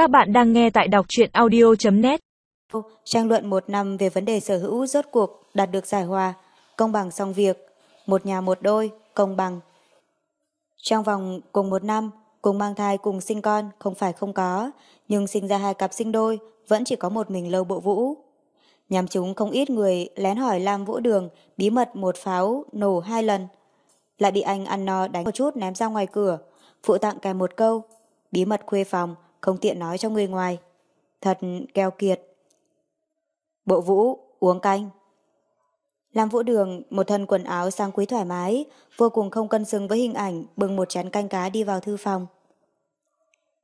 Các bạn đang nghe tại đọc truyện audio.net trang luận một năm về vấn đề sở hữu rốt cuộc đạt được giải hòa, công bằng xong việc, một nhà một đôi, công bằng. Trong vòng cùng một năm, cùng mang thai cùng sinh con không phải không có, nhưng sinh ra hai cặp sinh đôi vẫn chỉ có một mình lâu bộ vũ. Nhằm chúng không ít người lén hỏi Lam Vũ Đường bí mật một pháo nổ hai lần. Lại bị anh ăn no đánh một chút ném ra ngoài cửa, phụ tặng kèm một câu. Bí mật khuê phòng, không tiện nói cho người ngoài. Thật keo kiệt. Bộ Vũ, uống canh. Lam Vũ Đường, một thân quần áo sang quý thoải mái, vô cùng không cân xứng với hình ảnh bưng một chén canh cá đi vào thư phòng.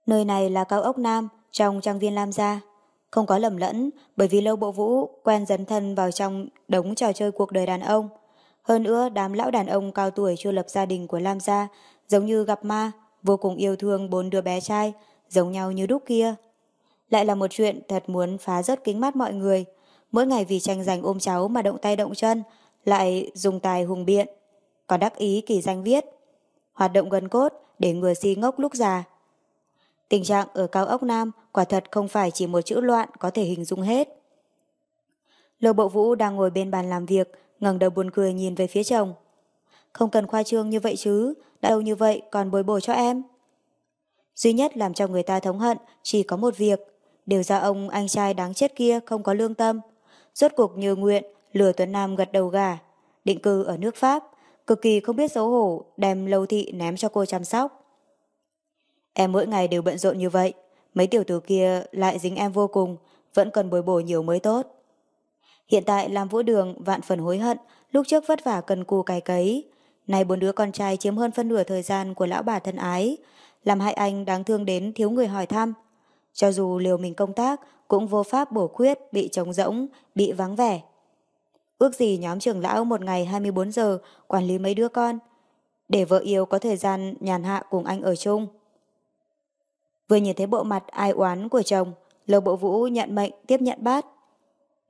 Nơi này là cao ốc Nam, trong trang viên Lam Gia. Không có lầm lẫn, bởi vì lâu bộ vũ quen dấn thân vào trong đống trò chơi cuộc đời đàn ông. Hơn nữa, đám lão đàn ông cao tuổi chưa lập gia đình của Lam Gia, giống như gặp ma, vô cùng yêu thương bốn đứa bé trai, giống nhau như đúc kia. Lại là một chuyện thật muốn phá rớt kính mắt mọi người, mỗi ngày vì tranh giành ôm cháu mà động tay động chân, lại dùng tài hùng biện. Còn đắc ý kỳ danh viết, hoạt động gần cốt để người si ngốc lúc già. Tình trạng ở cao ốc Nam quả thật không phải chỉ một chữ loạn có thể hình dung hết. Lô Bộ Vũ đang ngồi bên bàn làm việc, ngẩng đầu buồn cười nhìn về phía chồng. Không cần khoa trương như vậy chứ, đã đâu như vậy còn bồi bổ cho em. Duy nhất làm cho người ta thống hận chỉ có một việc, đều do ông anh trai đáng chết kia không có lương tâm. Rốt cuộc như nguyện, lừa Tuấn Nam gật đầu gà, định cư ở nước Pháp, cực kỳ không biết xấu hổ, đem lâu thị ném cho cô chăm sóc. Em mỗi ngày đều bận rộn như vậy, mấy tiểu tử kia lại dính em vô cùng, vẫn cần bồi bổ nhiều mới tốt. Hiện tại làm vũ đường vạn phần hối hận, lúc trước vất vả cần cù cài cấy. Này bốn đứa con trai chiếm hơn phân nửa thời gian của lão bà thân ái, làm hai anh đáng thương đến thiếu người hỏi thăm. Cho dù liều mình công tác, cũng vô pháp bổ khuyết, bị trống rỗng, bị vắng vẻ. Ước gì nhóm trưởng lão một ngày 24 giờ quản lý mấy đứa con, để vợ yêu có thời gian nhàn hạ cùng anh ở chung. Vừa nhìn thấy bộ mặt ai oán của chồng, Lầu Bộ Vũ nhận mệnh tiếp nhận bát.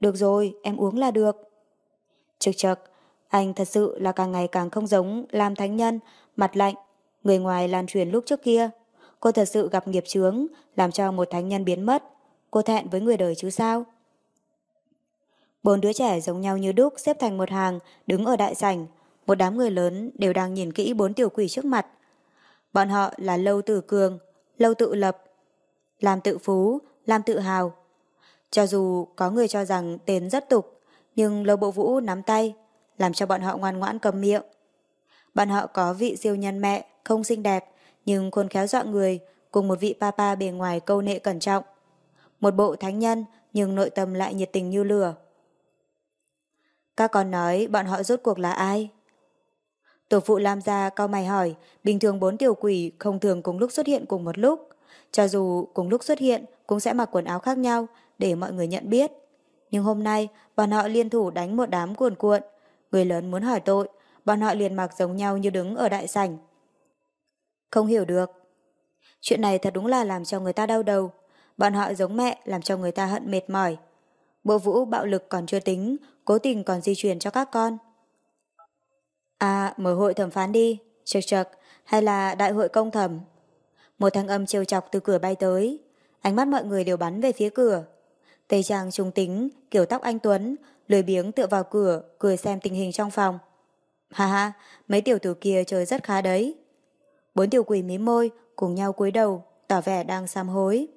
Được rồi, em uống là được. Trực trực, anh thật sự là càng ngày càng không giống Lam Thánh Nhân, mặt lạnh, người ngoài lan truyền lúc trước kia. Cô thật sự gặp nghiệp chướng, làm cho một thánh nhân biến mất. Cô thẹn với người đời chứ sao? Bốn đứa trẻ giống nhau như đúc xếp thành một hàng, đứng ở đại sảnh. Một đám người lớn đều đang nhìn kỹ bốn tiểu quỷ trước mặt. Bọn họ là Lâu Tử Cường, Lâu Tự Lập, Làm Tự Phú, Làm Tự Hào. Cho dù có người cho rằng tên rất tục, nhưng Lâu Bộ Vũ nắm tay, làm cho bọn họ ngoan ngoãn cầm miệng. Bọn họ có vị siêu nhân mẹ, không xinh đẹp, nhưng khôn khéo dọa người, cùng một vị papa bề ngoài câu nệ cẩn trọng. Một bộ thánh nhân, nhưng nội tâm lại nhiệt tình như lửa. Các con nói bọn họ rốt cuộc là ai? Tổ phụ Lam gia cao mày hỏi, bình thường bốn tiểu quỷ không thường cùng lúc xuất hiện cùng một lúc. Cho dù cùng lúc xuất hiện, cũng sẽ mặc quần áo khác nhau để mọi người nhận biết. Nhưng hôm nay, bọn họ liên thủ đánh một đám cuồn cuộn. Người lớn muốn hỏi tội, bọn họ liền mặc giống nhau như đứng ở đại sảnh. Không hiểu được. Chuyện này thật đúng là làm cho người ta đau đầu. Bọn họ giống mẹ làm cho người ta hận mệt mỏi. Bộ vũ bạo lực còn chưa tính, cố tình còn di truyền cho các con. À, mở hội thẩm phán đi, chật chật, hay là đại hội công thẩm. Một thanh âm trêu chọc từ cửa bay tới, ánh mắt mọi người đều bắn về phía cửa. Tây trang trung tính, kiểu tóc anh Tuấn, lười biếng tựa vào cửa, cười xem tình hình trong phòng. Ha ha, mấy tiểu tử kia chơi rất khá đấy. Bốn tiểu quỷ mí môi, cùng nhau cúi đầu, tỏ vẻ đang sám hối.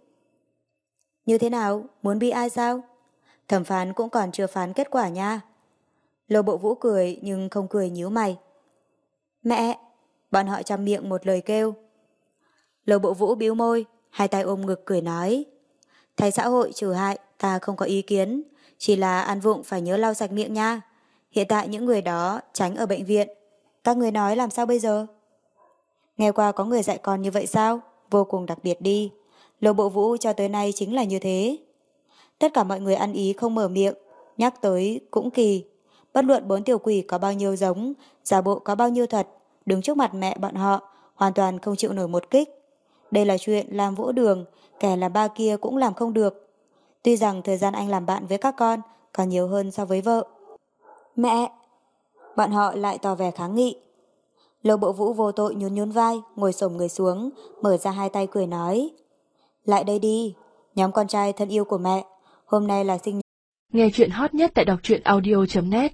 Như thế nào? Muốn bị ai sao? Thẩm phán cũng còn chưa phán kết quả nha. Lô bộ vũ cười nhưng không cười nhíu mày. Mẹ! Bọn họ chăm miệng một lời kêu. Lô bộ vũ biếu môi, hai tay ôm ngực cười nói. Thầy xã hội trừ hại, ta không có ý kiến. Chỉ là ăn vụng phải nhớ lau sạch miệng nha. Hiện tại những người đó tránh ở bệnh viện. Các người nói làm sao bây giờ? Nghe qua có người dạy con như vậy sao? Vô cùng đặc biệt đi. Lô bộ vũ cho tới nay chính là như thế. Tất cả mọi người ăn ý không mở miệng, nhắc tới cũng kỳ. Bất luận bốn tiểu quỷ có bao nhiêu giống, giả bộ có bao nhiêu thật, đứng trước mặt mẹ bọn họ, hoàn toàn không chịu nổi một kích. Đây là chuyện làm vỗ đường, kẻ là ba kia cũng làm không được. Tuy rằng thời gian anh làm bạn với các con còn nhiều hơn so với vợ. Mẹ! Bọn họ lại tỏ vẻ kháng nghị. Lô bộ vũ vô tội nhún nhún vai, ngồi sổng người xuống, mở ra hai tay cười nói. lại đây đi, nhóm con trai thân yêu của mẹ, hôm nay là sinh Nghe chuyện hot nhất tại đọc truyện audio.net